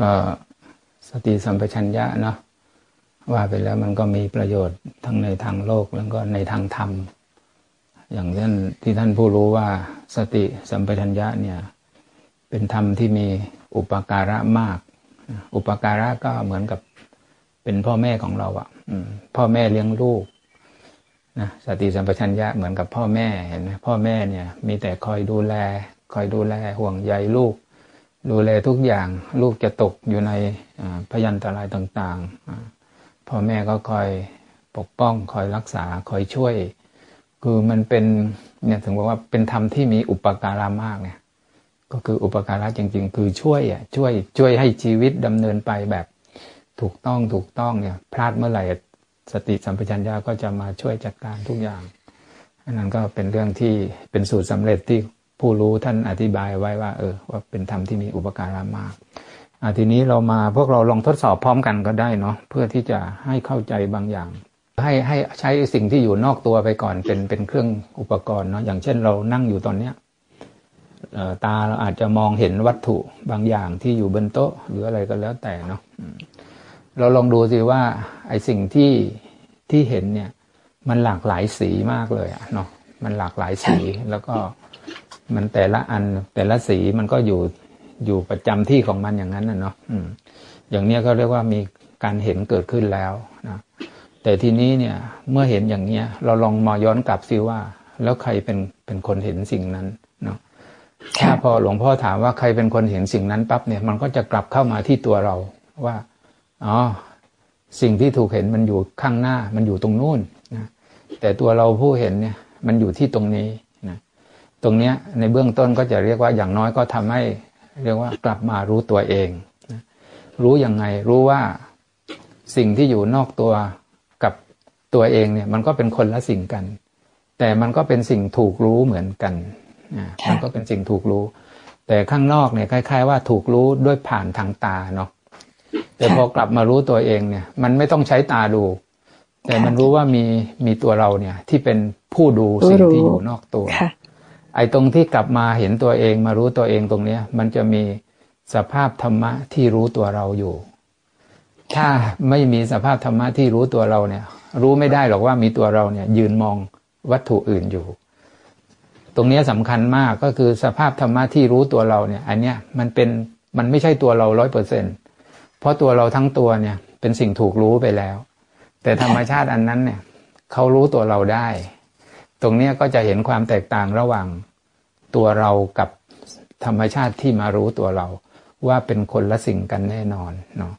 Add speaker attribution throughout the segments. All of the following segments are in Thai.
Speaker 1: ก็สติสัมปชัญญะเนาะว่าไปแล้วมันก็มีประโยชน์ทั้งในทางโลกแล้วก็ในทางธรรม อย่างเช่นที่ท่านผู้รู้ว่าสติสัมปชัญญะเนี่ยเป็นธรรมที่มีอุปการะมาก อุปการะก็เหมือนกับเป็นพ่อแม่ของเราอะ่ะพ่อแม่เลี้ยงลูกนะสติสัมปชัญญะเหมือนกับพ่อแม่เห็นไหมพ่อแม่เนี่ยมีแต่คอยดูแล คอยดูแลห่วงใยลูก ดูแลทุกอย่างลูกจะตกอยู่ในพยันตรายต่างๆพ่อแม่ก็คอยปกป้องคอยรักษาคอยช่วย คือมันเป็นเนี่ยถึงบอกว่าเป็นธรรมที่มีอุปการะมากเนี่ยก็คืออุปการะจริง ๆ คือช่วยอะช่วยช่วยให้ชีวิตดำเนินไปแบบถูกต้องถูกต้องเนี่ยพลาดเมื่อไหร่สติสัมปชัญญะก็จะมาช่วยจัดการทุกอย่างอันนั้นก็เป็นเรื่องที่เป็นสูตรสำเร็จที่ ผู้รู้ท่านอธิบายไว้ว่า เออ ว่าเป็นธรรมที่มีอุปการะมากอาทีนี้เรามาพวกเราลองทดสอบพร้อมกันก็ได้เนาะเพื่อที่จะให้เข้าใจบางอย่าง ให้ให้ใช้สิ่งที่อยู่นอกตัวไปก่อนเป็นเป็นเครื่องอุปกรณ์เนาะอย่างเช่นเรานั่งอยู่ตอนเนี้ยตาเราอาจจะมองเห็นวัตถุบางอย่างที่อยู่บนโต๊ะ หรืออะไรก็แล้วแต่เนาะเราลองดูสิว่าไอ้สิ่งที่ที่เห็นเนี่ย มันหลากหลายสีมากเลยอะเนาะมันหลากหลายสีแล้วก็ มันแต่ละอันแต่ละสีมันก็อยู่อยู่ประจำที่ของมันอย่างนั้นนะเนาะอย่างเนี้ยก็เรียกว่ามีการเห็นเกิดขึ้นแล้วนะแต่ทีนี้เนี่ยเมื่อเห็นอย่างเนี้ย เราลองมาย้อนกลับซิว่า แล้วใครเป็นเป็นคนเห็นสิ่งนั้นเนาะถ้าพอหลวงพ่อถามว่าใครเป็นคนเห็นสิ่งนั้นปั๊บเนี่ยมันก็จะกลับเข้ามาที่ตัวเราว่าอ๋อสิ่งที่ถูกเห็นมันอยู่ข้างหน้ามันอยู่ตรงนู้นนะแต่ตัวเราผู้เห็นเนี่ยมันอยู่ที่ตรงนี้ ตรงเนี้ยในเบื้องต้นก็จะเรียกว่าอย่างน้อยก็ทำให้เรียกว่ากลับมารู้ตัวเองนะรู้ยังไงรู้ว่าสิ่งที่อยู่นอกตัวกับตัวเองเนี่ยมันก็เป็นคนละสิ่งกัน แต่มันก็เป็นสิ่งถูกรู้เหมือนกันมันก็เป็นสิ่งถูกรู้ แต่ข้างนอกเนี่ยคล้าย ๆ ว่าถูกรู้ด้วยผ่านทางตาเนาะแต่พอกลับมารู้ตัวเองเนี่ย มันไม่ต้องใช้ตาดู แต่มันรู้ว่ามีมีตัวเราเนี่ยที่เป็นผู้ดูสิ่งที่อยู่นอกตัว ไอ้ตรงที่กลับมาเห็นตัวเองมารู้ตัวเองตรงเนี้ย มันจะมีสภาพธรรมะที่รู้ตัวเราอยู่ ถ้าไม่มีสภาพธรรมะที่รู้ตัวเราเนี่ย รู้ไม่ได้หรอกว่ามีตัวเราเนี่ย ยืนมองวัตถุอื่นอยู่ ตรงนี้สำคัญมากก็คือสภาพธรรมะที่รู้ตัวเราเนี่ย อันเนี้ยมันเป็นมันไม่ใช่ตัวเราร้อยเปอร์เซ็นต์เพราะตัวเราทั้งตัวเนี่ย เป็นสิ่งถูกรู้ไปแล้ว แต่ธรรมชาติอันนั้นเนี่ยเขารู้ตัวเราได้ ตรงนี้ก็จะเห็นความแตกต่างระหว่างตัวเรากับธรรมชาติที่มารู้ตัวเรา ว่าเป็นคนละสิ่งกันแน่นอนเนาะ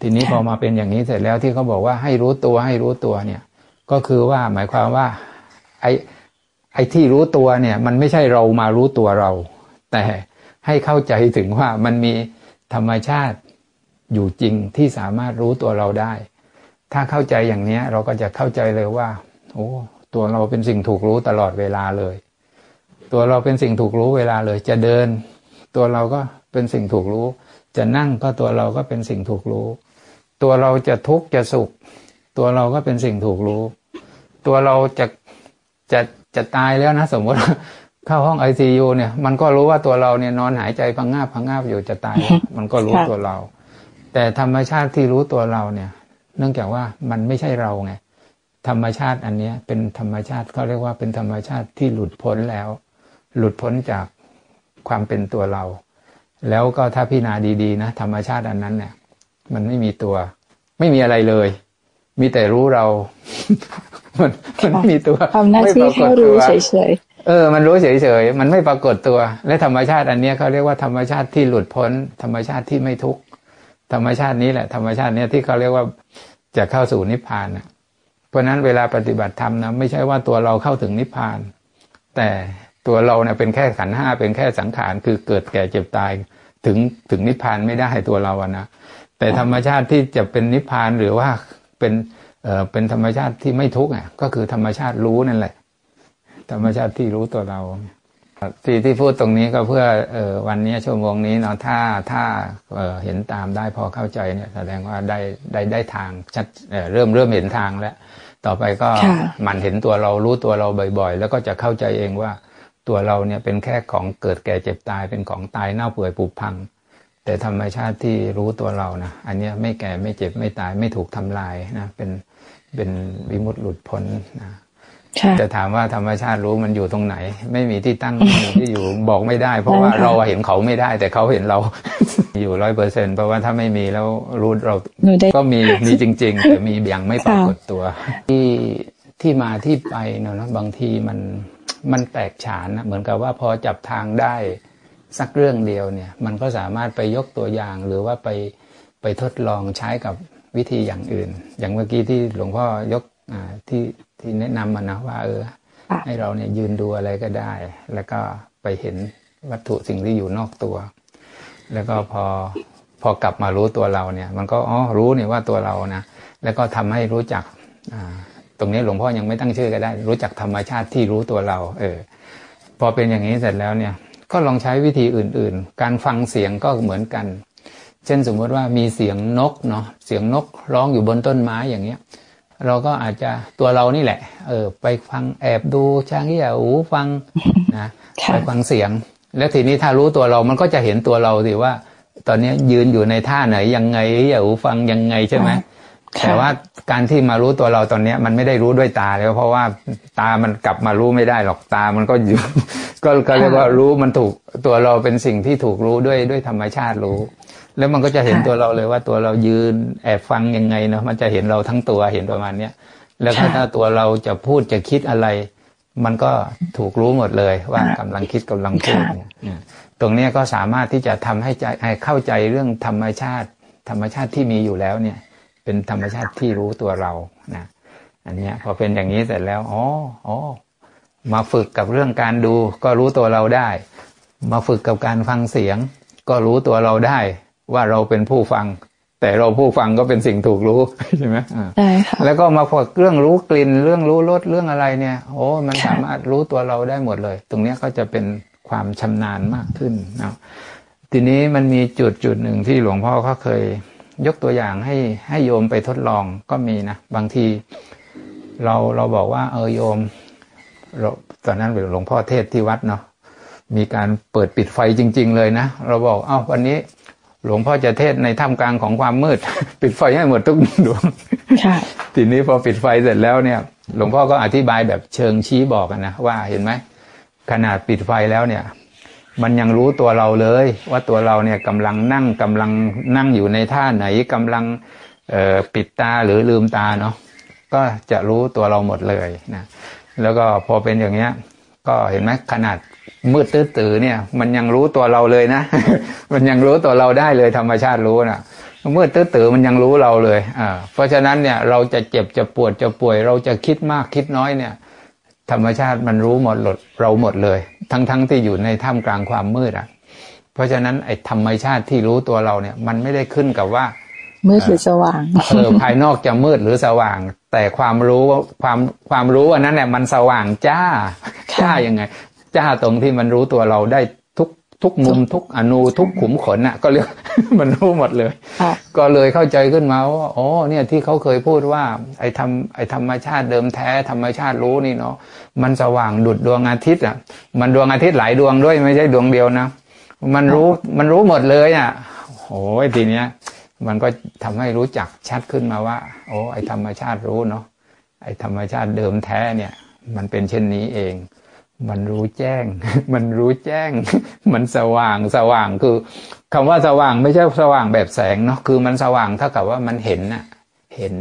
Speaker 1: ทีนี้พอมาเป็นอย่างนี้เสร็จแล้วที่เขาบอกว่าให้รู้ตัวให้รู้ตัวเนี่ย ก็คือว่าหมายความว่าไอ้ไอ้ที่รู้ตัวเนี่ยมันไม่ใช่เรามารู้ตัวเรา แต่ให้เข้าใจถึงว่ามันมีธรรมชาติอยู่จริงที่สามารถรู้ตัวเราได้ ถ้าเข้าใจอย่างนี้เราก็จะเข้าใจเลยว่า โอ้ ตัวเราเป็นสิ่งถูกรู้ตลอดเวลาเลย ตัวเราเป็นสิ่งถูกรู้เวลาเลย จะเดิน ตัวเราก็เป็นสิ่งถูกรู้ จะนั่งก็ตัวเราก็เป็นสิ่งถูกรู้ ตัวเราจะทุกข์จะสุข ตัวเราก็เป็นสิ่งถูกรู้ ตัวเราจะจะจะตายแล้วนะ สมมติเข้าห้องไอซียูเนี่ย มันก็รู้ว่าตัวเราเนี่ยนอนหายใจพังงาบพังงาบอยู่จะตาย มันก็รู้ตัวเรา แต่ธรรมชาติที่รู้ตัวเราเนี่ย เนื่องจากว่ามันไม่ใช่เราไง ธรรมชาติอันนี้เป็นธรรมชาติเขาเรียกว่าเป็นธรรมชาติที่หลุดพ้นแล้ว หลุดพ้นจากความเป็นตัวเรา แล้วก็ถ้าพิจารณาดีๆนะธรรมชาติอันนั้นเนี่ย มันไม่มีตัว ไม่มีอะไรเลย มีแต่รู้เรา มันมันไม่มีตัว
Speaker 2: ทำหน้าที่แค่รู้เฉย
Speaker 1: ๆเออ มันรู้เฉยๆมันไม่ปรากฏตัว และธรรมชาติอันนี้เขาเรียกว่าธรรมชาติที่หลุดพ้น ธรรมชาติที่ไม่ทุกข์ธรรมชาตินี้แหละ ธรรมชาติเนี้ยที่เขาเรียกว่าจะเข้าสู่นิพพานนะ เพราะนั้นเวลาปฏิบัติธรรมนะไม่ใช่ว่าตัวเราเข้าถึงนิพพาน แต่ตัวเราเนี่ยเป็นแค่ขันห้าเป็นแค่สังขารคือเกิดแก่เจ็บตายถึงถึงนิพพานไม่ได้ตัวเราอะนะแต่ธรรมชาติที่จะเป็นนิพพานหรือว่าเป็นเอ่อเป็นธรรมชาติที่ไม่ทุกข์อะก็คือธรรมชาติรู้นั่นแหละ ธรรมชาติที่รู้ตัวเราที่ที่พูดตรงนี้ก็เพื่อเอ่อวันนี้ชั่วโมงนี้เนาะถ้าถ้าเอ่อเห็นตามได้พอเข้าใจเนี่ยแสดงว่าได้ได้ได้ทางชัดเเริ่มเริ่มเห็นทางแล้ว ต่อไปก็มันเห็นตัวเรารู้ตัวเราบ่อยๆ แล้วก็จะเข้าใจเองว่า ตัวเราเนี่ยเป็นแค่ของเกิดแก่เจ็บตายเป็นของตายเน่าเปื่อยผุพัง แต่ธรรมชาติที่รู้ตัวเรานะอันเนี้ยไม่แก่ไม่เจ็บไม่ตายไม่ถูกทำลายนะเป็นเป็นวิมุตติหลุดพ้นนะ จะถามว่าธรรมชาติรู้มันอยู่ตรงไหน ไม่มีที่ตั้งที่อยู่บอกไม่ได้ เพราะว่าเราเห็นเขาไม่ได้ แต่เขาเห็นเราอยู่ร้อยเปอร์เซ็นเพราะว่าถ้าไม่มีแล้วรู้เราก็มีมีจริง ๆ แต่มีอย่างไม่ปรากฏตัว ที่ที่มาที่ไปเนาะบางทีมันมันแตกฉานนะเหมือนกับว่าพอจับทางได้สักเรื่องเดียวเนี่ย มันก็สามารถไปยกตัวอย่างหรือว่าไปไปทดลองใช้กับวิธีอย่างอื่น อย่างเมื่อกี้ที่หลวงพ่อยกที่ ที่แนะนำมานะว่าเออ ให้เราเนี่ยยืนดูอะไรก็ได้ แล้วก็ไปเห็นวัตถุสิ่งที่อยู่นอกตัว แล้วก็พอพอกลับมารู้ตัวเราเนี่ย มันก็อ๋อรู้เนี่ยว่าตัวเรานะแล้วก็ทำให้รู้จักตรงนี้หลวงพ่อยังไม่ตั้งชื่อก็ได้ รู้จักธรรมชาติที่รู้ตัวเรา เออ พอเป็นอย่างนี้เสร็จแล้วเนี่ย ก็ลองใช้วิธีอื่น ๆ การฟังเสียงก็เหมือนกัน เช่นสมมติว่ามีเสียงนกเนาะเสียงนกร้องอยู่บนต้นไม้อย่างเงี้ย เราก็อาจจะตัวเรานี่แหละ เออ ไปฟังแอบดูช้างที่อย่าหูฟังนะไปฟังเสียง แล้วทีนี้ถ้ารู้ตัวเรามันก็จะเห็นตัวเราสิว่า ตอนนี้ยืนอยู่ในท่าไหนยังไงอย่าหูฟังยังไงใช่ไหมแต่ว่าการที่มารู้ตัวเราตอนนี้มันไม่ได้รู้ด้วยตาแล้ว เพราะว่าตามันกลับมารู้ไม่ได้หรอกตามันก็อยู่ ก็เรียกว่ารู้มันถูกตัวเราเป็นสิ่งที่ถูกรู้ด้วยด้วยธรรมชาติรู้ แล้วมันก็จะเห็นตัวเราเลยว่าตัวเรายืนแอบฟังยังไงเนาะมันจะเห็นเราทั้งตัวเห็นประมาณเนี้ยแล้วถ้าตัวเราจะพูดจะคิดอะไร มันก็ถูกรู้หมดเลยว่ากำลังคิดกำลังพูดเนี่ยตรงนี้ก็สามารถที่จะทำให้ใจให้เข้าใจเรื่องธรรมชาติ ธรรมชาติที่มีอยู่แล้วเนี่ย เป็นธรรมชาติที่รู้ตัวเรานะอันนี้พอเป็นอย่างนี้เสร็จแล้วอ๋ออ๋อมาฝึกกับเรื่องการดู ก็รู้ตัวเราได้ มาฝึกกับการฟังเสียง ก็รู้ตัวเราได้ ว่าเราเป็นผู้ฟัง แต่เราผู้ฟังก็เป็นสิ่งถูกรู้ใช่ไหม
Speaker 2: ใช่ค่ะ
Speaker 1: แล้วก็มาพอเรื่องรู้กลิ่นเรื่องรู้รสเรื่องอะไรเนี่ย โอ้มันสามารถรู้ตัวเราได้หมดเลย ตรงนี้ก็จะเป็นความชำนาญมากขึ้นนะทีนี้มันมีจุดจุดหนึ่งที่หลวงพ่อเขาเคยยกตัวอย่างให้ให้โยมไปทดลองก็มีนะ บางที เราเราบอกว่า เออโยมเราตอนนั้นเป็นหลวงพ่อเทศที่วัดเนาะมีการเปิดปิดไฟจริง ๆ เลยนะ เราบอกเอ้าวันนี้ หลวงพ่อจะเทศในท่ามกลางของความมืด ปิดไฟให้หมดทุกดวงทีนี้พอปิดไฟเสร็จแล้วเนี่ย หลวงพ่อก็อธิบายแบบเชิงชี้บอกนะว่าเห็นไหมขนาดปิดไฟแล้วเนี่ย มันยังรู้ตัวเราเลย ว่าตัวเราเนี่ยกำลังนั่งกำลังนั่งอยู่ในท่าไหนกำลังปิดตาหรือลืมตาเนาะก็จะรู้ตัวเราหมดเลยนะแล้วก็พอเป็นอย่างเงี้ย ก็เห็นไหมขนาดมืดตื้อๆเนี่ย มันยังรู้ตัวเราเลยนะ มันยังรู้ตัวเราได้เลยธรรมชาติรู้นะมืดตื้อๆมันยังรู้เราเลยอ่าเพราะฉะนั้นเนี่ยเราจะเจ็บจะปวดจะป่วย เราจะคิดมากคิดน้อยเนี่ย ธรรมชาติมันรู้หมดหลดเราหมดเลย ทั้งๆทที่อยู่ในท่ามกลางความมืดอะ เพราะฉะนั้นไอ้ธรรมชาติที่รู้ตัวเราเนี่ย มันไม่ได้ขึ้นกับว่า
Speaker 2: มืดหรือสว่าง
Speaker 1: เออภายนอกจะมืดหรือสว่าง แต่ความรู้ความความรู้อันนั้นเนี่ยมันสว่างจ้า จ้ายังไงจ้าตรงที่มันรู้ตัวเราได้ทุกทุกมุมทุกอนูทุกขุมขนน่ะ ก็เรียกมันรู้หมดเลย ก็เลยเข้าใจขึ้นมาว่าอ๋อเนี่ยที่เขาเคยพูดว่า ไอ้ทำไอ้ธรรมชาติเดิมแท้ธรรมชาติรู้นี่เนาะมันสว่างดุดดวงอาทิตย์อะ มันดวงอาทิตย์หลายดวงด้วยไม่ใช่ดวงเดียวนะมันรู้มันรู้หมดเลยอะโอ้ยทีเนี้ย มันก็ทำให้รู้จักชัดขึ้นมาว่า โอ้ไอ้ธรรมชาติรู้เนาะไอ้ธรรมชาติเดิมแท้เนี่ย มันเป็นเช่นนี้เอง มันรู้แจ้ง มันรู้แจ้ง มันสว่างสว่างคือคำว่าสว่างไม่ใช่สว่างแบบแสงเนาะคือมันสว่างเท่ากับว่ามันเห็นน่ะเห็น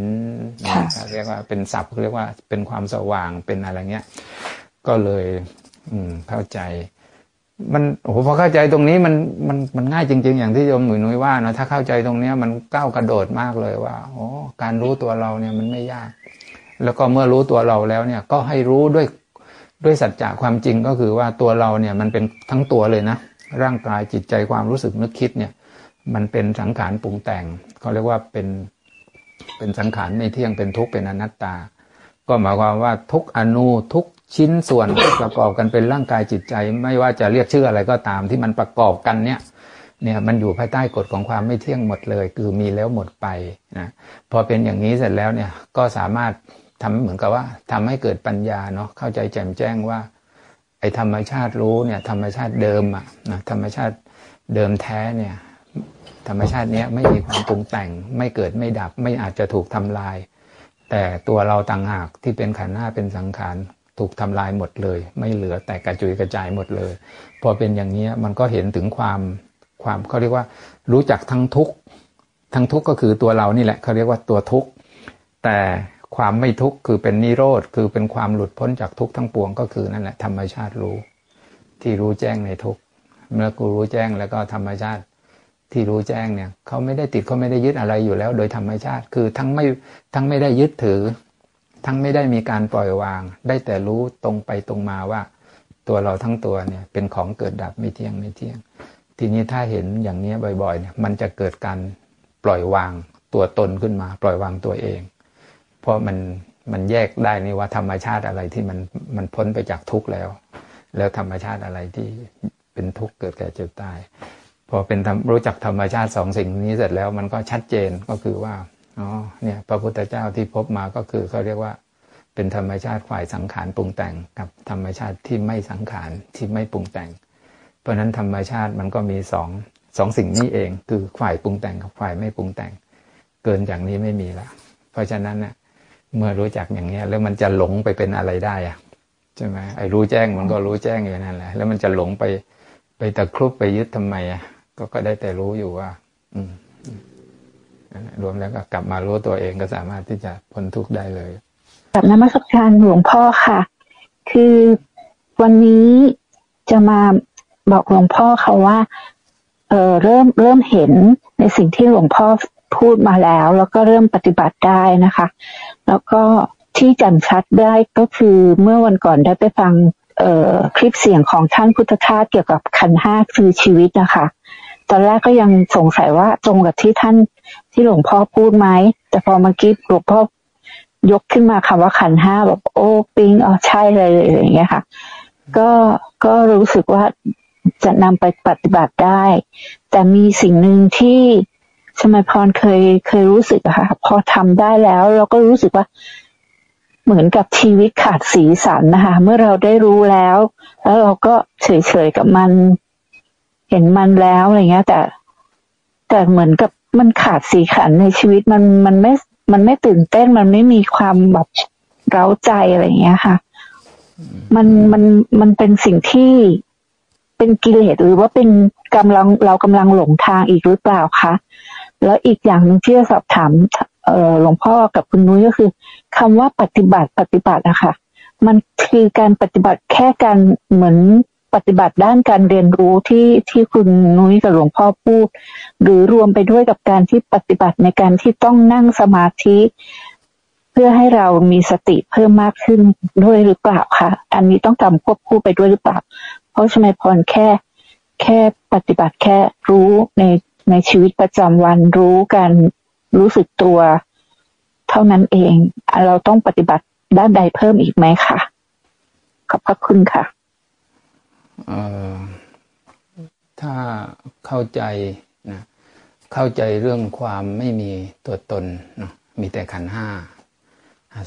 Speaker 1: เรียกว่าเป็นศัพท์เรียกว่าเป็นความสว่างเป็นอะไรเงี้ย ก็เลย อืมเข้าใจ มันโอ้โหพอเข้าใจตรงนี้มันมันมันง่ายจริง ๆ อย่างที่โยมหนุ่ยนุ้ยว่านะถ้าเข้าใจตรงเนี้ยมันก้าวกระโดดมากเลยว่าโอ้การรู้ตัวเราเนี่ยมันไม่ยาก แล้วก็เมื่อรู้ตัวเราแล้วเนี่ย ก็ให้รู้ด้วย ด้วยสัจจะความจริงก็คือว่าตัวเราเนี่ยมันเป็นทั้งตัวเลยนะ ร่างกายจิตใจความรู้สึกนึกคิดเนี่ย มันเป็นสังขารปรุงแต่งเขาเรียกว่าเป็นเป็นสังขารไม่เที่ยงเป็นทุกข์เป็นอนัตตา ก็หมายความว่าทุกอนูทุกชิ้นส่วนประกอบกันเป็นร่างกายจิตใจ ไม่ว่าจะเรียกชื่ออะไรก็ตามที่มันประกอบกันเนี่ยเนี่ยมันอยู่ภายใต้กฎของความไม่เที่ยงหมดเลย คือมีแล้วหมดไปนะพอเป็นอย่างนี้เสร็จแล้วเนี่ยก็สามารถ ทำเหมือนกับว่าทำให้เกิดปัญญาเนาะเข้าใจแจ่มแจ้งว่า ไอ้ธรรมชาติรู้เนี่ย ธรรมชาติเดิมอะนะธรรมชาติเดิมแท้เนี่ย ธรรมชาติเนี้ยไม่มีความปรุงแต่ง ไม่เกิดไม่ดับ ไม่อาจจะถูกทำลาย แต่ตัวเราต่างหากที่เป็นขันธ์หน้าเป็นสังขารถูกทำลายหมดเลย ไม่เหลือแต่กระจุยกระจายหมดเลย พอเป็นอย่างนี้มันก็เห็นถึงความความเขาเรียกว่ารู้จักทั้งทุกทั้งทุกก็คือตัวเรานี่แหละเขาเรียกว่าตัวทุกแต่ ความไม่ทุกข์คือเป็นนิโรธคือเป็นความหลุดพ้นจากทุกข์ทั้งปวงก็คือนั่นแหละธรรมชาติรู้ ที่รู้แจ้งในทุกข์เมื่อกูรู้แจ้งแล้วก็ธรรมชาติที่รู้แจ้งเนี่ยเขาไม่ได้ติดเขาไม่ได้ยึดอะไรอยู่แล้ว โดยธรรมชาติคือทั้งไม่ทั้งไม่ได้ยึดถือ ทั้งไม่ได้มีการปล่อยวาง ได้แต่รู้ตรงไปตรงมาว่า ตัวเราทั้งตัวเนี่ยเป็นของเกิดดับไม่เที่ยงไม่เที่ยง ทีนี้ถ้าเห็นอย่างนี้บ่อยๆเนี่ยมันจะเกิดการปล่อยวางตัวตนขึ้นมา ปล่อยวางตัวเอง เพราะมันมันแยกได้นี่ว่าธรรมชาติอะไรที่มันมันพ้นไปจากทุกข์แล้ว แล้วธรรมชาติอะไรที่เป็นทุกข์เกิดแก่เจ็บตายพอเป็นรู้จักธรรมชาติสองสิ่งนี้เสร็จแล้วมันก็ชัดเจนก็คือว่าอ๋อเนี่ยพระพุทธเจ้าที่พบมาก็คือเขาเรียกว่า เป็นธรรมชาติฝ่ายสังขารปรุงแต่งกับธรรมชาติที่ไม่สังขารที่ไม่ปรุงแต่ง เพราะนั้นธรรมชาติมันก็มีสองสองสิ่งนี้เองคือฝ่ายปรุงแต่งกับฝ่ายไม่ปรุงแต่ง เกินจากนี้ไม่มีละเพราะฉะนั้นเนี่ย เมื่อรู้จักอย่างนี้แล้วมันจะหลงไปเป็นอะไรได้อะใช่ไหมไอ้รู้แจ้งมันก็รู้แจ้งอย่างนั้นแหละ แล้วมันจะหลงไปไปตะครุบไปยึดทำไมอะก็ก็ได้แต่รู้อยู่ว่า อืมรวมแล้วก็กลับมารู้ตัวเองก็สามารถที่จะพ้นทุกข์ได้เลย
Speaker 2: กับนมัสการหลวงพ่อค่ะ คือวันนี้จะมาบอกหลวงพ่อเขาว่า เออเริ่มเริ่มเห็นในสิ่งที่หลวงพ่อ พูดมาแล้ว แล้วก็เริ่มปฏิบัติได้นะคะ แล้วก็ที่จำชัดได้ก็คือเมื่อวันก่อนได้ไปฟังเออคลิปเสียงของท่านพุทธทาสเกี่ยวกับขันห้าคือชีวิตนะคะ ตอนแรกก็ยังสงสัยว่าตรงกับที่ท่านที่หลวงพ่อพูดไหม แต่พอเมื่อกี้หลวงพ่อยกขึ้นมาคำว่าขันห้าแบบโอ้ปิงอ๋อใช่เลยอย่างเงี้ยค่ะ ก็ก็รู้สึกว่าจะนำไปปฏิบัติได้ แต่มีสิ่งหนึ่งที่ สมัยพรเคยเคยรู้สึกอะค่ะ พอทำได้แล้ว เราก็รู้สึกว่า เหมือนกับชีวิตขาดสีสันนะคะ เมื่อเราได้รู้แล้ว แล้วเราก็เฉยๆกับมัน เห็นมันแล้วอะไรเงี้ย แต่ แต่เหมือนกับมันขาดสีขันในชีวิตมันมันไม่ มันไม่ตื่นเต้นมันไม่มีความแบบเร้าใจอะไรเงี้ยค่ะ มันมันมันเป็นสิ่งที่เป็นกิเลสหรือว่าเป็นกำลังเรากำลังหลงทางอีกหรือเปล่าคะ แล้วอีกอย่างหนึ่งที่จะสอบถามหลวงพ่อกับคุณนุ้ยก็คือคำว่าปฏิบัติปฏิบัตินะคะมันคือการปฏิบัติแค่การเหมือนปฏิบัติด้านการเรียนรู้ที่ที่คุณนุ้ยกับหลวงพ่อพูด หรือรวมไปด้วยกับการที่ปฏิบัติในการที่ต้องนั่งสมาธิ เพื่อให้เรามีสติเพิ่มมากขึ้นด้วยหรือเปล่าคะอันนี้ต้องทำควบคู่ไปด้วยหรือเปล่า เพราะชมพรแค่แค่ปฏิบัติแค่รู้ใน ในชีวิตประจำวันรู้กันรู้สึกตัว เท่านั้นเอง เราต้องปฏิบัติด้านใดเพิ่มอีกไหมคะขอบพระคุณค่ะ
Speaker 1: ถ้าเข้าใจนะเข้าใจเรื่องความไม่มีตัวตนนะมีแต่ขันห้า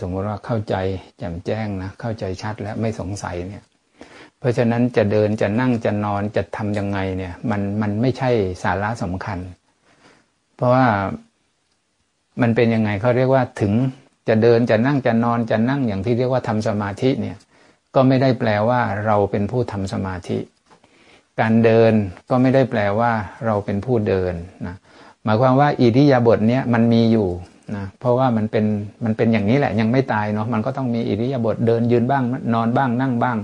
Speaker 1: สมมติว่าเข้าใจแจ่มแจ้งนะเข้าใจชัดและไม่สงสัยเนี่ย เพราะฉะนั้นจะเดินจะนั่งจะนอนจะทำยังไงเนี่ย มันมันไม่ใช่สาระสำคัญ เพราะว่ามันเป็นยังไงเขาเรียกว่าถึงจะเดินจะนั่งจะนอนจะนั่งอย่างที่เรียกว่าทำสมาธิเนี่ย ก็ไม่ได้แปลว่าเราเป็นผู้ทำสมาธิ การเดินก็ไม่ได้แปลว่าเราเป็นผู้เดินนะหมายความว่าอิริยาบถเนี้ยมันมีอยู่นะเพราะว่ามันเป็นมันเป็นอย่างนี้แหละยังไม่ตายเนาะมันก็ต้องมีอิริยาบถเดินยืนบ้างนอนบ้างนั่งบ้าง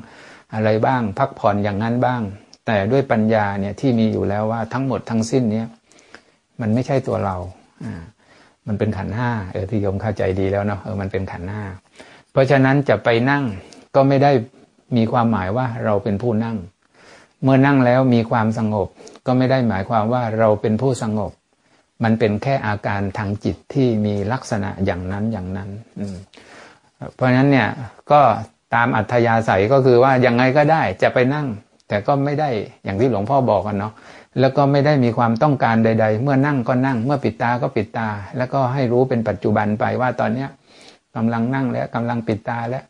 Speaker 1: อะไรบ้าง พักผ่อนอย่างนั้นบ้าง แต่ด้วยปัญญาเนี่ยที่มีอยู่แล้วว่าทั้งหมดทั้งสิ้นเนี้ยมันไม่ใช่ตัวเราอ่ามันเป็นขันห้าเออที่โยมเข้าใจดีแล้วเนาะเออมันเป็นขันห้าเพราะฉะนั้นจะไปนั่งก็ไม่ได้มีความหมายว่าเราเป็นผู้นั่ง เมื่อนั่งแล้วมีความสงบ ก็ไม่ได้หมายความว่าเราเป็นผู้สงบ มันเป็นแค่อาการทางจิตที่มีลักษณะอย่างนั้นอย่างนั้นเพราะฉะนั้นเนี่ยก็ ตามอัธยาศัยก็คือว่ายังไงก็ได้จะไปนั่ง แต่ก็ไม่ได้อย่างที่หลวงพ่อบอกกันเนาะแล้วก็ไม่ได้มีความต้องการใด ๆ เมื่อนั่งก็นั่ง เมื่อปิดตาก็ปิดตา แล้วก็ให้รู้เป็นปัจจุบันไปว่าตอนเนี้ยกำลังนั่งแล้วกำลังปิดตาแล้ว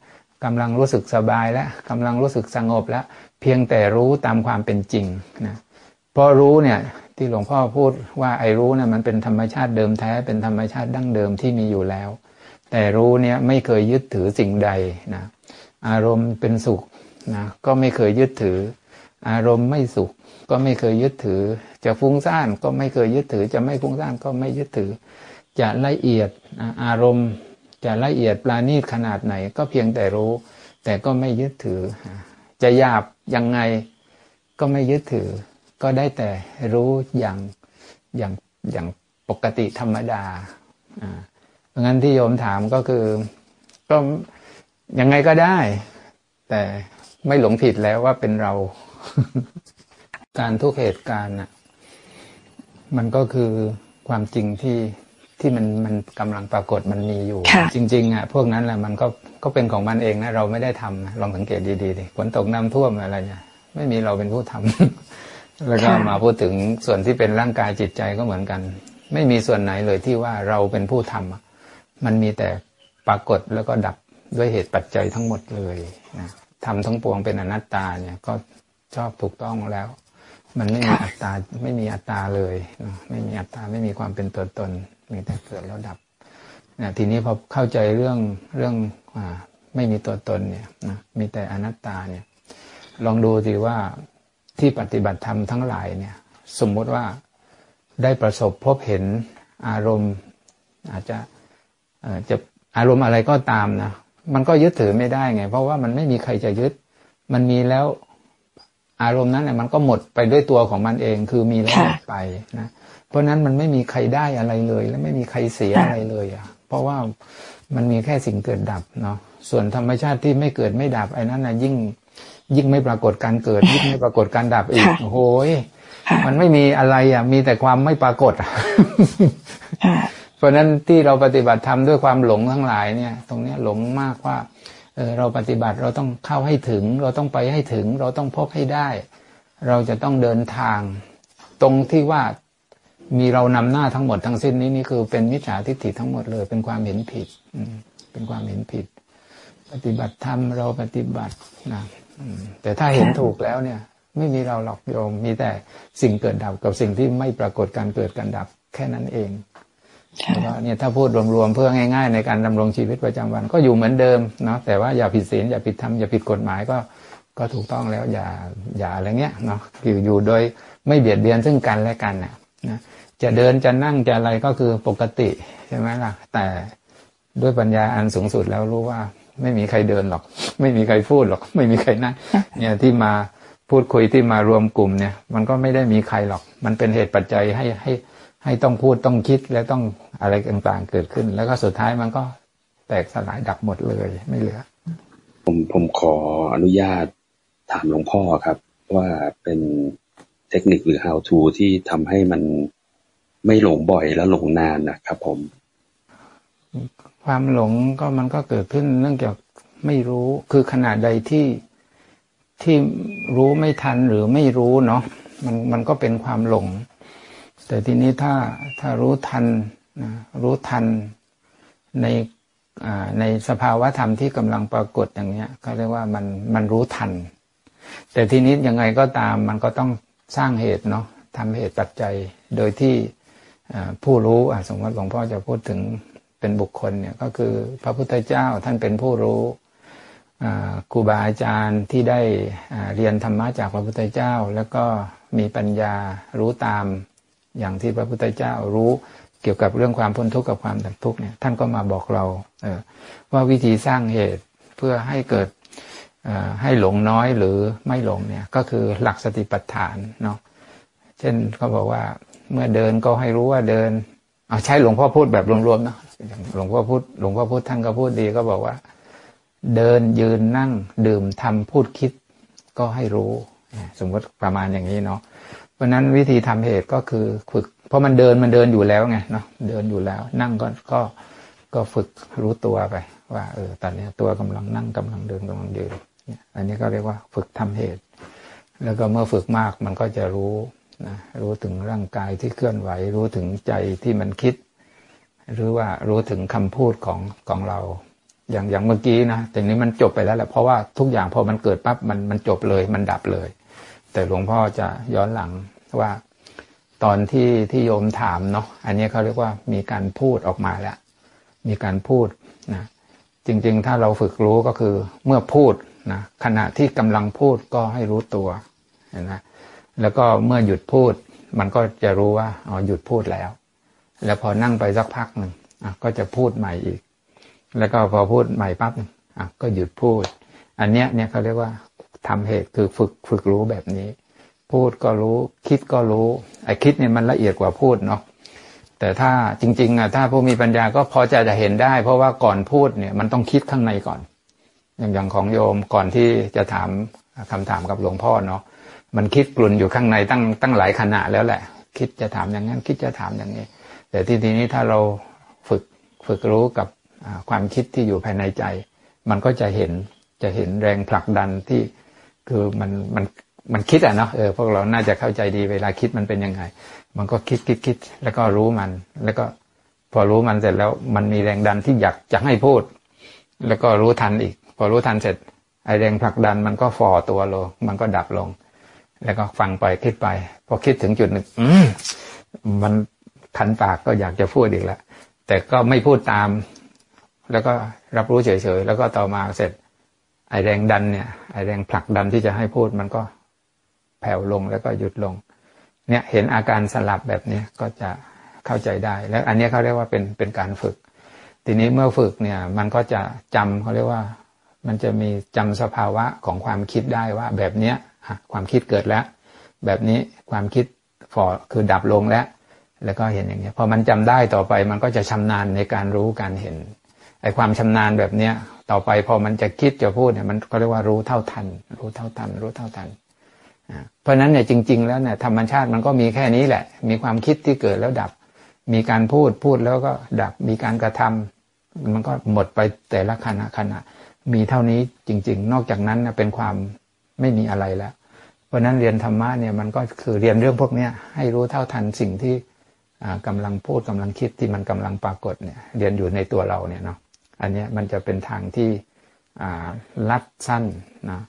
Speaker 1: กำลังรู้สึกสบายแล้วกำลังรู้สึกสงบแล้วเพียงแต่รู้ตามความเป็นจริงนะเพราะรู้เนี่ยที่หลวงพ่อพูดว่าไอ้รู้เนะ่ะมันเป็นธรรมชาติเดิมแท้เป็นธรรมชาติดั้งเดิมที่มีอยู่แล้ว แต่รู้เนี่ยไม่เคยยึดถือสิ่งใดนะ อารมณ์เป็นสุขนะก็ไม่เคยยึดถือ อารมณ์ไม่สุข ก็ไม่เคยยึดถือ จะฟุ้งซ่านก็ไม่เคยยึดถือ จะไม่ฟุ้งซ่านก็ไม่ยึดถือ จะละเอียดอารมณ์จะละเอียดปราณีตขนาดไหนก็เพียงแต่รู้ แต่ก็ไม่ยึดถือ จะหยาบยังไงก็ไม่ยึดถือ ก็ได้แต่รู้อย่างอย่างอย่างปกติธรรมดา เพราะงั้นที่โยมถามก็คือก็ ยังไงก็ได้ แต่ไม่หลงผิดแล้วว่าเป็นเรา การทุกเหตุการณ์น่ะ มันก็คือความจริงที่ที่มันมันกำลังปรากฏมันมีอยู่ จริง ๆ อะ พวกนั้นแหละมันก็ก็เป็นของมันเองนะเราไม่ได้ทำนะลองสังเกตดีๆดิฝนตกน้ำท่วมอะไรเนี่ยไม่มีเราเป็นผู้ทำแล้วก็มาพูดถึงส่วนที่เป็นร่างกายจิตใจก็เหมือนกัน ไม่มีส่วนไหนเลยที่ว่าเราเป็นผู้ทำมันมีแต่ปรากฏแล้วก็ดับ ด้วยเหตุปัจจัยทั้งหมดเลยนะทำทั้งปวงเป็นอนัตตาเนี่ยก็ชอบถูกต้องแล้ว มันไม่มีอัตตาไม่มีอัตตาเลยนะไม่มีอัตตาไม่มีความเป็นตัวตน มีแต่เกิดแล้วดับนะทีนี้พอเข้าใจเรื่องเรื่องอไม่มีตัวตนเนี่ยนะมีแต่อนัตตาเนี่ย ลองดูสิว่าที่ปฏิบัติธรรมทั้งหลายเนี่ย สมมติว่าได้ประสบพบเห็นอารมณ์ อาจจะจะอารมณ์อะไรก็ตามนะ มันก็ยึดถือไม่ได้ไง เพราะว่ามันไม่มีใครจะยึด มันมีแล้วอารมณ์นั้นเนี่ยมันก็หมดไปด้วยตัวของมันเอง คือมีแล้วหมดไปนะเพราะนั้นมันไม่มีใครได้อะไรเลย และไม่มีใครเสียอะไรเลยอะ เพราะว่ามันมีแค่สิ่งเกิดดับเนาะส่วนธรรมชาติที่ไม่เกิดไม่ดับไอ้นั้นนะยิ่งยิ่งไม่ปรากฏการเกิด ยิ่งไม่ปรากฏการดับอีกโอ้โหมันไม่มีอะไรอะ มีแต่ความไม่ปรากฏเพ ราะนั้นที่เราปฏิบัติธรรมด้วยความหลงทั้งหลายเนี่ย ตรงนี้หลงมากว่าเออเราปฏิบัติเราต้องเข้าให้ถึง เราต้องไปให้ถึง เราต้องพบให้ได้ เราจะต้องเดินทาง ตรงที่ว่ามีเรานำหน้าทั้งหมดทั้งสิ้นนี้นี่คือเป็นมิจฉาทิฏฐิทั้งหมดเลย เป็นความเห็นผิดเป็นความเห็นผิด ปฏิบัติธรรมเราปฏิบัตินะแต่ถ้าเห็นถูกแล้วเนี่ย ไม่มีเราหรอกโยมมีแต่สิ่งเกิดดับกับสิ่งที่ไม่ปรากฏการเกิดการดับแค่นั้นเอง เนี่ยถ้าพูดรวมๆเพื่อง่ายๆ ในการดำรงชีวิตประจำวัน ก็อยู่เหมือนเดิมเนาะแต่ว่าอย่าผิดศีลอย่าผิดธรรมอย่าผิดกฎหมายก็ก็ถูกต้องแล้วอย่าอย่าอะไรเงี้ยเนาะอยู่อยู่โดยไม่เบียดเบียนซึ่งกันและกันนะนะจะเดินจะนั่งจะอะไรก็คือปกติใช่ไหมล่ะ แต่ด้วยปัญญาอันสูงสุดแล้วรู้ว่า ไม่มีใครเดินหรอก ไม่มีใครพูดหรอก ไม่มีใครนั่งเนี่ยที่มาพูดคุยที่มารวมกลุ่มเนี่ย มันก็ไม่ได้มีใครหรอก มันเป็นเหตุปัจจัยให้ให้ ให้ต้องพูดต้องคิดและต้องอะไรต่างๆเกิดขึ้น แล้วก็สุดท้ายมันก็แตกสลายดับหมดเลยไม่เหลือ
Speaker 3: ผมผมขออนุญาตถามหลวงพ่อครับ ว่าเป็นเทคนิคหรือ how to ที่ทำให้มันไม่หลงบ่อยและหลงนานนะครับผม
Speaker 1: ความหลงก็มันก็เกิดขึ้นเนื่องจากไม่รู้คือขนาดใดที่ที่รู้ไม่ทันหรือไม่รู้เนาะมันมันก็เป็นความหลง แต่ทีนี้ถ้าถ้ารู้ทันนะรู้ทันในในสภาวะธรรมที่กำลังปรากฏอย่างเนี้ยก็เรียกว่ามันมันรู้ทัน แต่ทีนี้ยังไงก็ตามมันก็ต้องสร้างเหตุเนาะทำเหตุปัจจัยโดยที่ผู้รู้สมมติหลวงพ่อจะพูดถึงเป็นบุคคลเนี่ยก็คือพระพุทธเจ้าท่านเป็นผู้รู้ครูบาอาจารย์ที่ได้เรียนธรรมะจากพระพุทธเจ้า แล้วก็มีปัญญารู้ตาม อย่างที่พระพุทธเจ้ารู้เกี่ยวกับเรื่องความพ้นทุกข์กับความดับทุกข์เนี่ยท่านก็มาบอกเราเว่าวิธีสร้างเหตุเพื่อให้เกิดให้หลงน้อยหรือไม่หลงเนี่ยก็คือหลักสติปัฏฐานเนาะเช่นเขาบอกว่าเมื่อเดินก็ให้รู้ว่าเดินเอาใช้หลวงพ่อพูดแบบรวมๆเนาะหลวงพ่อพูดหลวงพ่อพูดท่านก็พูดดีก็บอกว่า เดินยืนนั่งดื่มทำพูดคิดก็ให้รู้ สมมติประมาณอย่างนี้เนาะ ราะนั้นวิธีทำเหตุก็คือฝึก เพราะมันเดินมันเดินอยู่แล้วไงเนาะเดินอยู่แล้ว นั่งก็ก็ก็ฝึกรู้ตัวไป ว่าเออตอนนี้ตัวกำลังนั่งกำลังเดินกำลังยืนอันนี้ก็เรียกว่าฝึกทำเหตุ แล้วก็เมื่อฝึกมากมันก็จะรู้นะรู้ถึงร่างกายที่เคลื่อนไหว รู้ถึงใจที่มันคิด หรือว่ารู้ถึงคำพูดของของเรา อย่างอย่างเมื่อกี้นะแต่นี้มันจบไปแล้วแหละเพราะว่าทุกอย่างพอมันเกิดปั๊บมันมันจบเลยมันดับเลย แต่หลวงพ่อจะย้อนหลัง ว่าตอนที่ที่โยมถามเนาะอันนี้เขาเรียกว่ามีการพูดออกมาแล้ว มีการพูดนะจริงๆ ถ้าเราฝึกรู้ก็คือเมื่อพูดนะขณะที่กำลังพูดก็ให้รู้ตัวนไหมแล้วก็เมื่อหยุดพูด มันก็จะรู้ว่าอ๋อหยุดพูดแล้ว แล้วพอนั่งไปสักพักหนึ่งอะก็จะพูดใหม่อีก แล้วก็พอพูดใหม่ปั๊บอะก็หยุดพูด อันเนี้ยเนี่ยเขาเรียกว่าทำเหตุคือฝึกฝึกรู้แบบนี้ พูดก็รู้ คิดก็รู้ ไอ้คิดเนี่ยมันละเอียดกว่าพูดเนาะแต่ถ้าจริงๆอะถ้าผู้มีปัญญาก็พอจะจะเห็นได้ เพราะว่าก่อนพูดเนี่ยมันต้องคิดข้างในก่อน อย่างอย่างของโยมก่อนที่จะถามคำถามกับหลวงพ่อเนาะมันคิดกลุ่นอยู่ข้างในตั้งตั้งหลายขณะแล้วแหละ คิดจะถามอย่างนั้น คิดจะถามอย่างนี้ แต่ที่ทีนี้ถ้าเราฝึกฝึกรู้กับความคิดที่อยู่ภายในใจ มันก็จะเห็นจะเห็นแรงผลักดันที่คือมันมัน มันคิดอะเนาะเออพวกเราน่าจะเข้าใจดีเวลาคิดมันเป็นยังไง มันก็คิดคิดคิดแล้วก็รู้มัน แล้วก็พอรู้มันเสร็จแล้วมันมีแรงดันที่อยากจะให้พูด แล้วก็รู้ทันอีก พอรู้ทันเสร็จไอแรงผลักดันมันก็ฝ่อตัวลง มันก็ดับลง แล้วก็ฟังไปคิดไป พอคิดถึงจุดหนึ่งมมันคันปากก็อยากจะพูดอีกแล้วแต่ก็ไม่พูดตาม แล้วก็รับรู้เฉยๆแล้วก็ต่อมาเสร็จ ไอแรงดันเนี่ยไอแรงผลักดันที่จะให้พูดมันก็ แผ่วลงแล้วก็หยุดลง เนี่ยเห็นอาการสลับแบบนี้ก็จะเข้าใจได้ แล้วอันนี้เขาเรียกว่าเป็นเป็นการฝึก ทีนี้เมื่อฝึกเนี่ยมันก็จะจำเขาเรียกว่า มันจะมีจำสภาวะของความคิดได้ว่าแบบเนี้ยความคิดเกิดแล้ว แบบนี้ความคิดฟอคือดับลงแล้ว แล้วก็เห็นอย่างนี้พอมันจำได้ต่อไปมันก็จะชำนาญในการรู้การเห็นไอ้ความชำนาญแบบเนี้ยต่อไปพอมันจะคิดจะพูดเนี่ยมันก็เรียกว่ารู้เท่าทัน รู้เท่าทัน รู้เท่าทัน เพราะนั้นเนี่ยจริง ๆ แล้วเนี่ยธรรมชาติมันก็มีแค่นี้แหละ มีความคิดที่เกิดแล้วดับ มีการพูดพูดแล้วก็ดับมีการกระทำมันก็หมดไปแต่ละขณะขณะ มีเท่านี้จริง ๆ นอกจากนั้นเป็นความไม่มีอะไรแล้วเพราะนั้นเรียนธรรมะเนี่ยมันก็คือเรียนเรื่องพวกนี้ให้รู้เท่าทันสิ่งที่กำลังพูดกำลังคิดที่มันกำลังปรากฏเนี่ยเรียนอยู่ในตัวเราเนี่ยเนาะอันนี้มันจะเป็นทางที่ลัดสั้นนะ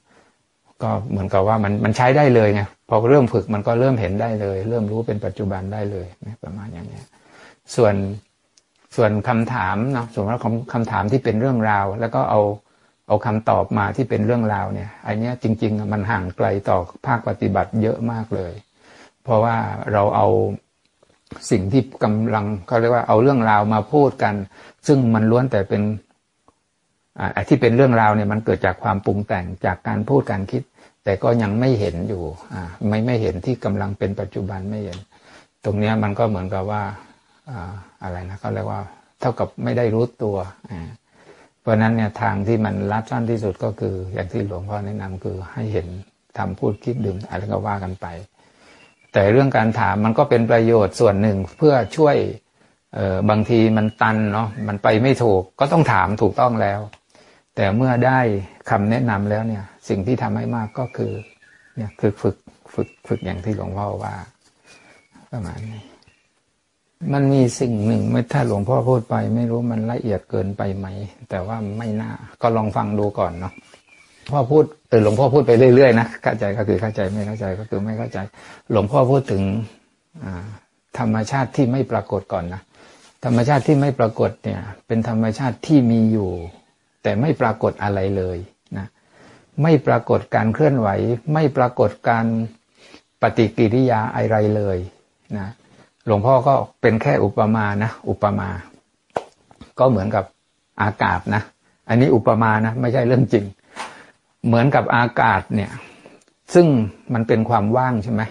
Speaker 1: ก็เหมือนกับว่ามันมันใช้ได้เลยไงพอเริ่มฝึกมันก็เริ่มเห็นได้เลย เริ่มรู้เป็นปัจจุบันได้เลยนะประมาณอย่างนี้ส่วนส่วนคำถามเนาะส่วนว่าคำถามที่เป็นเรื่องราว แล้วก็เอาเอาคำตอบมาที่เป็นเรื่องราวเนี่ยอันนี้จริง ๆ มันห่างไกลต่อภาคปฏิบัติเยอะมากเลย เพราะว่าเราเอาสิ่งที่กำลังเขาเรียกว่าเอาเรื่องราวมาพูดกัน ซึ่งมันล้วนแต่เป็นอ่าที่เป็นเรื่องราวเนี่ยมันเกิดจากความปรุงแต่งจากการพูดการคิด แต่ก็ยังไม่เห็นอยู่อ่าไม่ไม่เห็นที่กำลังเป็นปัจจุบันไม่เห็น ตรงเนี้ยมันก็เหมือนกับว่าอ่าอะไรนะเขาเรียกว่า เท่ากับไม่ได้รู้ตัวอ่าเพราะนั้นเนี่ยทางที่มันรัดสั้นที่สุดก็คือ อย่างที่หลวงพ่อแนะนำคือให้เห็นทำพูดคิดดื่มอะไรก็ว่ากันไป แต่เรื่องการถามมันก็เป็นประโยชน์ส่วนหนึ่งเพื่อช่วยเออบางทีมันตันเนาะมันไปไม่ถูกก็ต้องถามถูกต้องแล้ว แต่เมื่อได้คำแนะนำแล้วเนี่ย สิ่งที่ทำให้มากก็คือ เนี่ยคือฝึกฝึกฝึกอย่างที่หลวงพ่อว่า ประมาณนี้มันมีสิ่งหนึ่งไม่ถ้าหลวงพ่อพูดไป ไม่รู้มันละเอียดเกินไปไหม แต่ว่าไม่น่า ก็ลองฟังดูก่อนเนาะพ่อพูดเออหลวงพ่อพูดไปเรื่อยๆนะเข้าใจก็คือเข้าใจไม่เข้าใจก็คือไม่เข้าใจ หลวงพ่อพูดถึงธรรมชาติที่ไม่ปรากฏก่อนนะธรรมชาติที่ไม่ปรากฏเนี่ย เป็นธรรมชาติที่มีอยู่ แต่ไม่ปรากฏอะไรเลย ไม่ปรากฏการเคลื่อนไหว ไม่ปรากฏการปฏิกิริยาอะไรเลยนะหลวงพ่อก็เป็นแค่อุปมานะอุปมา ก็เหมือนกับอากาศนะ อันนี้อุปมานะไม่ใช่เรื่องจริง เหมือนกับอากาศเนี่ย ซึ่งมันเป็นความว่างใช่ไหม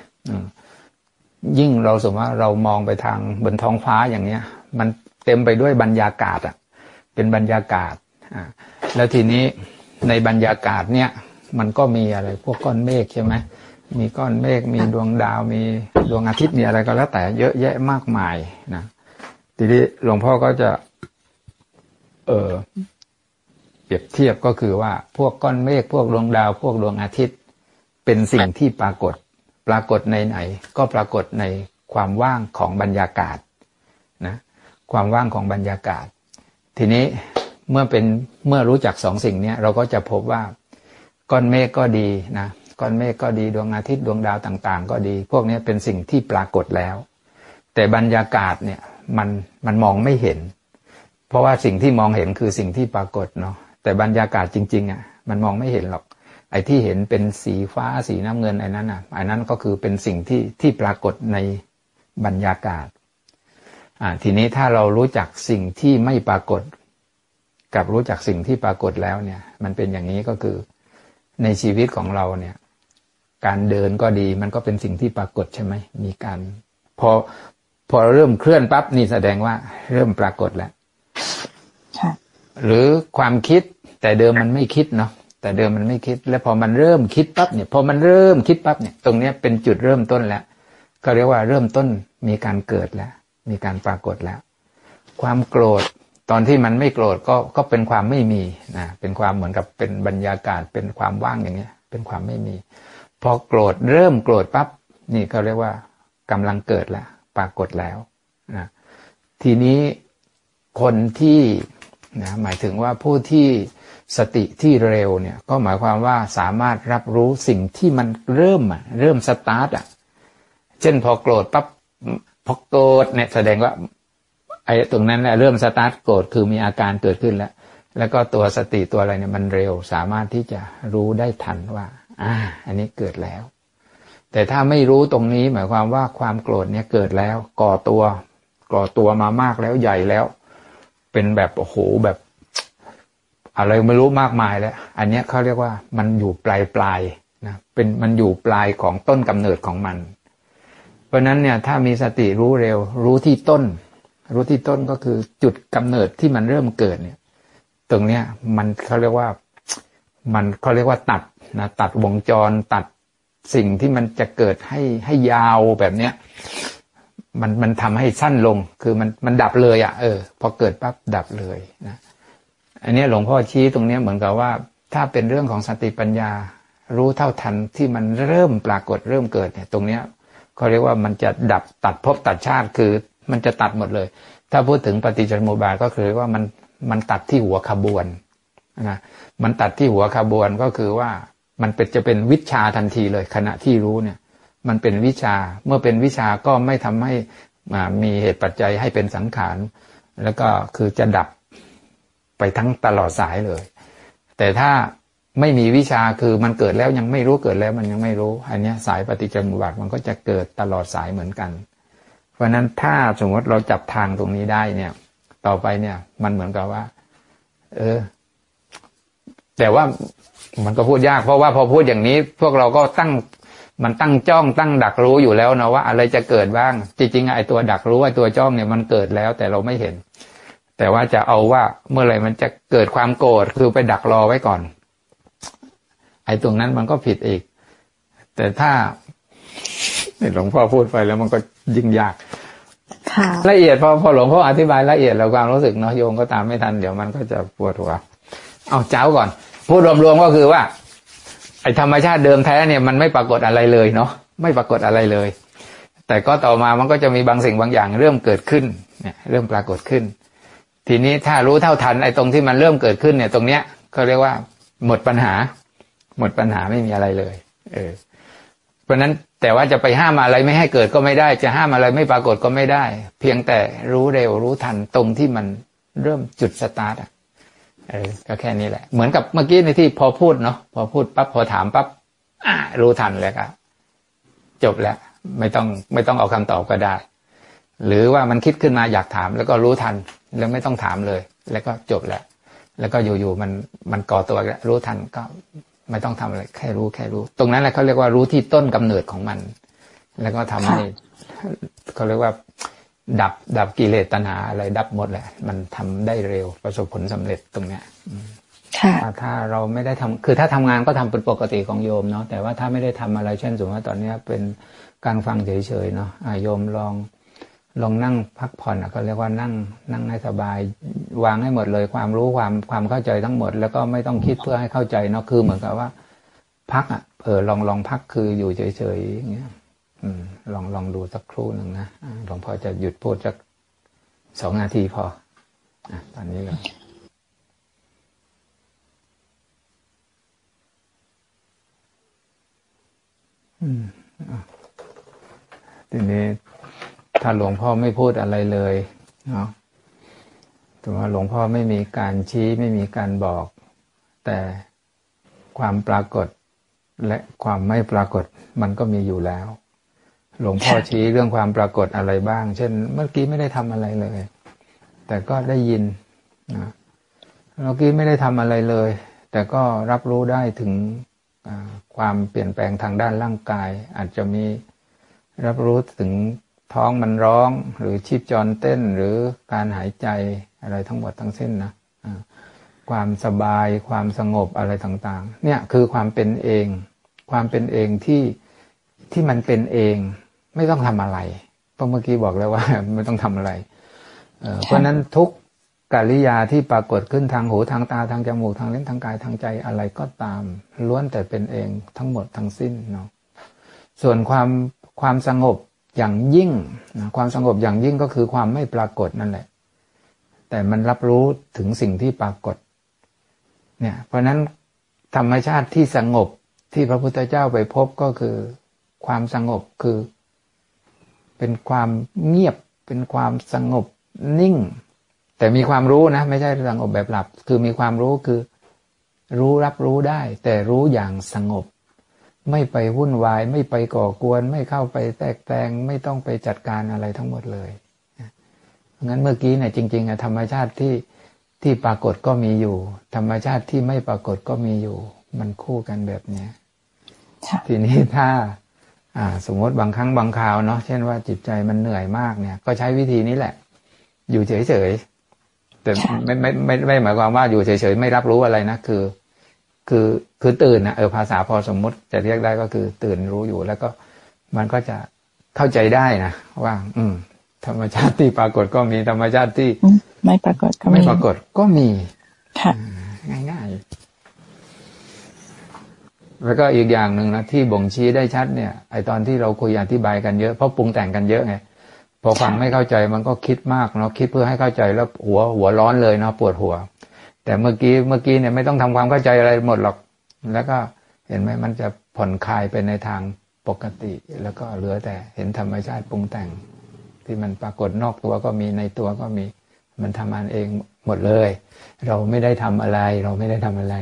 Speaker 1: ยิ่งเราสมมติว่าเรามองไปทางบนท้องฟ้าอย่างเนี้ย มันเต็มไปด้วยบรรยากาศอะ เป็นบรรยากาศแล้วทีนี้ ในบรรยากาศเนี่ยมันก็มีอะไรพวกก้อนเมฆใช่ไหมมีก้อนเมฆมีดวงดาว มีดวงอาทิตย์มีอะไรก็แล้วแต่เยอะแยะมากมายนะทีนี้หลวงพ่อก็จะ เออเปรียบเทียบก็คือว่าพวกก้อนเมฆพวกดวงดาว พวกดวงอาทิตย์ เป็นสิ่งที่ปรากฏ ปรากฏในไหน ก็ปรากฏในความว่างของบรรยากาศนะ ความว่างของบรรยากาศ ทีนี้ เมื่อเป็นเมื่อรู้จักสองสิ่งนี้เราก็จะพบว่าก้อนเมฆก็ดีนะก้อนเมฆก็ดีดวงอาทิตย์ดวงดาวต่าง ๆ ก็ดี พวกนี้เป็นสิ่งที่ปรากฏแล้ว แต่บรรยากาศเนี่ยมันมันมองไม่เห็น เพราะว่าสิ่งที่มองเห็นคือสิ่งที่ปรากฏเนาะแต่บรรยากาศจริง ๆอะมันมองไม่เห็นหรอก ไอ้ที่เห็นเป็นสีฟ้าสีน้ำเงินไอ้นั้นอะไอ้นั้นก็คือเป็นสิ่งที่ที่ปรากฏในบรรยากาศอ่าทีนี้ถ้าเรารู้จักสิ่งที่ไม่ปรากฏ กับรู้จักสิ่งที่ปรากฏแล้วเนี่ย มันเป็นอย่างนี้ก็คือในชีวิตของเราเนี่ย การเดินก็ดีมันก็เป็นสิ่งที่ปรากฏใช่ไหมมีการ พอพอเริ่มเคลื่อนปั๊บนี่แสดงว่า เริ่มปรากฏแล้ว
Speaker 2: ค่ะ
Speaker 1: หรือความคิดแต่เดิมมันไม่คิดเนาะแต่เดิมมันไม่คิด แล้วพอมันเริ่มคิดปั๊บเนี่ย พอมันเริ่มคิดปั๊บเนี่ยตรงเนี้ยเป็นจุดเริ่มต้นแล้วก็เรียกว่าเริ่มต้นมีการเกิดแล้ว มีการปรากฏแล้ว ความโกรธ ตอนที่มันไม่โกรธก็ก็เป็นความไม่มีนะเป็นความเหมือนกับเป็นบรรยากาศเป็นความว่างอย่างเงี้ย เป็นความไม่มี พอโกรธเริ่มโกรธปั๊บนี่เขาเรียกว่ากำลังเกิดแล้วปรากฏแล้วนะทีนี้คนที่นะหมายถึงว่าผู้ที่สติที่เร็วเนี่ยก็หมายความว่าสามารถรับรู้สิ่งที่มันเริ่มอะเริ่มสตาร์ทอะเช่นพอโกรธปั๊บพอโกรธเนี่ยแสดงว่า ไอ้ตรงนั้นแหละเริ่มสตาร์ทโกรธคือมีอาการเกิดขึ้นแล้ว แล้วก็ตัวสติตัวอะไรเนี่ยมันเร็วสามารถที่จะรู้ได้ทันว่า อ่า อันนี้เกิดแล้ว แต่ถ้าไม่รู้ตรงนี้หมายความว่าความโกรธเนี่ยเกิดแล้ว ก่อตัว ก่อตัวมามากแล้วใหญ่แล้ว เป็นแบบโอ้โหแบบ อะไรไม่รู้มากมายแล้ว อันเนี้ยเขาเรียกว่ามันอยู่ปลายปลายๆนะเป็นมันอยู่ปลายของต้นกำเนิดของมัน เพราะฉะนั้นเนี่ยถ้ามีสติรู้เร็ว รู้ที่ต้น รู้ที่ต้นก็คือจุดกำเนิดที่มันเริ่มเกิดเนี่ย ตรงเนี้ยมันเขาเรียกว่ามันเขาเรียกว่าตัดนะตัดวงจรตัดสิ่งที่มันจะเกิดให้ให้ยาวแบบเนี้ยมันมันทำให้สั้นลงคือมันมันดับเลยอะ่ะเออพอเกิดปั๊บดับเลยนะอันนี้หลวงพ่อชี้ตรงเนี้ยเหมือนกับว่า ถ้าเป็นเรื่องของสติปัญญา รู้เท่าทันที่มันเริ่มปรากฏเริ่มเกิดเนี่ย ตรงเนี้ยเขาเรียกว่ามันจะดับตัดภพตัดชาติคือ มันจะตัดหมดเลย ถ้าพูดถึงปฏิจจสมุปบาทก็คือว่ามันมันตัดที่หัวขบวนนะมันตัดที่หัวขบวนก็คือว่ามันเป็นจะเป็นวิชาทันทีเลย ขณะที่รู้เนี่ย มันเป็นวิชาเมื่อเป็นวิชาก็ไม่ทำให้อ่ามีเหตุปัจจัยให้เป็นสังขารแล้วก็คือจะดับไปทั้งตลอดสายเลย แต่ถ้าไม่มีวิชาคือมันเกิดแล้วยังไม่รู้เกิดแล้วมันยังไม่รู้ อันนี้สายปฏิจจสมุปบาทมันก็จะเกิดตลอดสายเหมือนกัน เพราะฉะนั้นถ้าสมมติเราจับทางตรงนี้ได้เนี่ย ต่อไปเนี่ย มันเหมือนกับว่า เออ แต่ว่ามันก็พูดยาก เพราะว่าพอพูดอย่างนี้ พวกเราก็ตั้งมันตั้งจ้องตั้งดักรู้อยู่แล้วนะว่าอะไรจะเกิดบ้าง จริงๆไอ้ตัวดักรู้ไอ้ตัวจ้องเนี่ยมันเกิดแล้ว แต่เราไม่เห็น แต่ว่าจะเอาว่าเมื่อไหร่มันจะเกิดความโกรธคือไปดักรอไว้ก่อน ไอ้ตรงนั้นมันก็ผิดอีก แต่ถ้า นี่ยหลวงพ่อพูดไปแล้วมันก็ยิ่งยาก
Speaker 2: ค่ะ
Speaker 1: ละเอียดพอพอหลวงพ่ออธิบายละเอียดเราความรู้สึกเนาะโยมก็ตามไม่ทันเดี๋ยวมันก็จะปวดหัวเอาเจ้าก่อน พูดรวมๆก็คือว่า ไอ้ธรรมชาติเดิมแท้เนี่ยมันไม่ปรากฏอะไรเลยเนาะไม่ปรากฏอะไรเลย แต่ก็ต่อมามันก็จะมีบางสิ่งบางอย่างเริ่มเกิดขึ้นเนี่ยเริ่มปรากฏขึ้น ทีนี้ถ้ารู้เท่าทันไอ้ตรงที่มันเริ่มเกิดขึ้นเนี่ย ตรงเนี้ยเขาเรียกว่า หมดปัญหา หมดปัญหาไม่มีอะไรเลย เออเพ ราะนั้นแต่ว่าจะไปห้ามอะไรไม่ให้เกิดก็ไม่ได้ จะห้ามอะไรไม่ปรากฏก็ไม่ได้ เพียงแต่รู้เร็วรู้ทันตรงที่มันเริ่มจุดสตาร์ทอะเออก็แค่นี้แหละ เหมือนกับเมื่อกี้ในที่พอพูดเนาะพอพูดปั๊บพอถามปั๊บอ่ารู้ทันแล้วก็จบแล้ว ไม่ต้องไม่ต้องเอาคำตอบก็ได้ หรือว่ามันคิดขึ้นมาอยากถามแล้วก็รู้ทันแล้วไม่ต้องถามเลย แล้วก็จบแล้ว แล้วก็อยู่ๆมันมันก่อตัวแล้วรู้ทันก็ ไม่ต้องทำอะไรแค่รู้แค่รู้ ตรงนั้นแหละเขาเรียกว่ารู้ที่ต้นกำเนิดของมัน แล้วก็ทำให้เขาเรียกว่าดับดับกิเลสตัณหาอะไรดับหมดแหละ มันทำได้เร็วประสบผลสำเร็จตรงเนี้ย
Speaker 2: ค่ะ
Speaker 1: ถ้าถ้าเราไม่ได้ทำคือถ้าทำงานก็ทำเป็นปกติของโยมเนาะแต่ว่าถ้าไม่ได้ทำอะไรเช่นสมมติว่าตอนเนี้ยเป็นการฟังเฉยๆเนาะอะโยมลอง ลองนั่งพักผ่อนอะก็เรียกว่านั่งนั่งให้สบาย วางให้หมดเลยความรู้ความความเข้าใจทั้งหมด แล้วก็ไม่ต้องคิดเพื่อให้เข้าใจเนาะคือเหมือนกับว่า พักอะเออลองลองพักคืออยู่เฉยๆอย่างเงี้ยลองลองดูสักครู่หนึ่งนะหลวงพ่อจะหยุดพูดสักสองนาทีพออตอนนี้เลยอืมอะทีนี้ ถ้าหลวงพ่อไม่พูดอะไรเลยเนาะถือว่าหลวงพ่อไม่มีการชี้ไม่มีการบอก แต่ความปรากฏและความไม่ปรากฏมันก็มีอยู่แล้ว หลวงพ่อชี้เรื่องความปรากฏอะไรบ้าง เช่น เมื่อกี้ไม่ได้ทำอะไรเลย แต่ก็ได้ยินนะเมื่อกี้ไม่ได้ทำอะไรเลย แต่ก็รับรู้ได้ถึงความเปลี่ยนแปลงทางด้านร่างกาย อาจจะมีรับรู้ถึง ท้องมันร้องหรือชีพจรเต้นหรือการหายใจอะไรทั้งหมดทั้งสิ้นนะความสบายความสงบอะไรต่างๆ เนี่ยคือความเป็นเอง ความเป็นเองที่ที่มันเป็นเอง ไม่ต้องทำอะไรเพราะเมื่อกี้บอกแล้วว่า ไม่ต้องทำอะไรเพราะนั้นทุกกิริยาที่ปรากฏขึ้นทางหูทางตาทางจมูกทางลิ้นทางกายทางใจอะไรก็ตาม ล้วนแต่เป็นเองทั้งหมดทั้งสิ้นเนาะส่วนความความสงบ อย่างยิ่งนะความสงบอย่างยิ่งก็คือความไม่ปรากฏนั่นแหละ แต่มันรับรู้ถึงสิ่งที่ปรากฏ เนี่ย เพราะนั้นธรรมชาติที่สงบที่พระพุทธเจ้าไปพบก็คือ ความสงบคือ เป็นความเงียบ เป็นความสงบนิ่ง แต่มีความรู้นะ ไม่ใช่สงบแบบหลับ คือมีความรู้คือ รู้รับรู้ได้ แต่รู้อย่างสงบ ไม่ไปวุ่นวาย ไม่ไปก่อกวน ไม่เข้าไปแตกแตงไม่ต้องไปจัดการอะไรทั้งหมดเลยงั้นเมื่อกี้เนี่ยจริง ๆธรรมชาติที่ที่ปรากฏก็มีอยู่ ธรรมชาติที่ไม่ปรากฏก็มีอยู่ มันคู่กันแบบเนี้ยทีนี้ถ้า อ่า สมมติบางครั้งบางคราวเนาะเช่นว่าจิตใจมันเหนื่อยมากเนี่ย ก็ใช้วิธีนี้แหละ อยู่เฉยๆแต่ไม่ไม่ไม่ไม่หมายความว่าอยู่เฉยๆไม่รับรู้อะไรนะคือ คือคือตื่นนะเออภาษาพอสมมติจะเรียกได้ก็คือตื่นรู้อยู่แล้วก็มันก็จะเข้าใจได้นะว่า อืม ธรรมชาติที่ปรากฏก็มีธรรมชาติที่
Speaker 2: ไม่ปรากฏก็
Speaker 1: ไม่ปรากฏก็มี
Speaker 2: ค่ะ
Speaker 1: ง่ายๆ แล้วก็อีกอย่างหนึ่งนะที่บ่งชี้ได้ชัดเนี่ยไอตอนที่เราคุยอธิบายกันเยอะเพราะปรุงแต่งกันเยอะไงพอฟังไม่เข้าใจมันก็คิดมากเนาะคิดเพื่อให้เข้าใจแล้วหัวหัวร้อนเลยเนาะปวดหัว แต่เมื่อกี้เมื่อกี้เนี่ยไม่ต้องทำความเข้าใจอะไรหมดหรอก แล้วก็เห็นไหมมันจะผ่อนคลายไปในทางปกติ แล้วก็เหลือแต่เห็นธรรมชาติปรุงแต่ง ที่มันปรากฏนอกตัวก็มีในตัวก็มี มันทำงานเองหมดเลย เราไม่ได้ทำอะไร เราไม่ได้ทำอะไร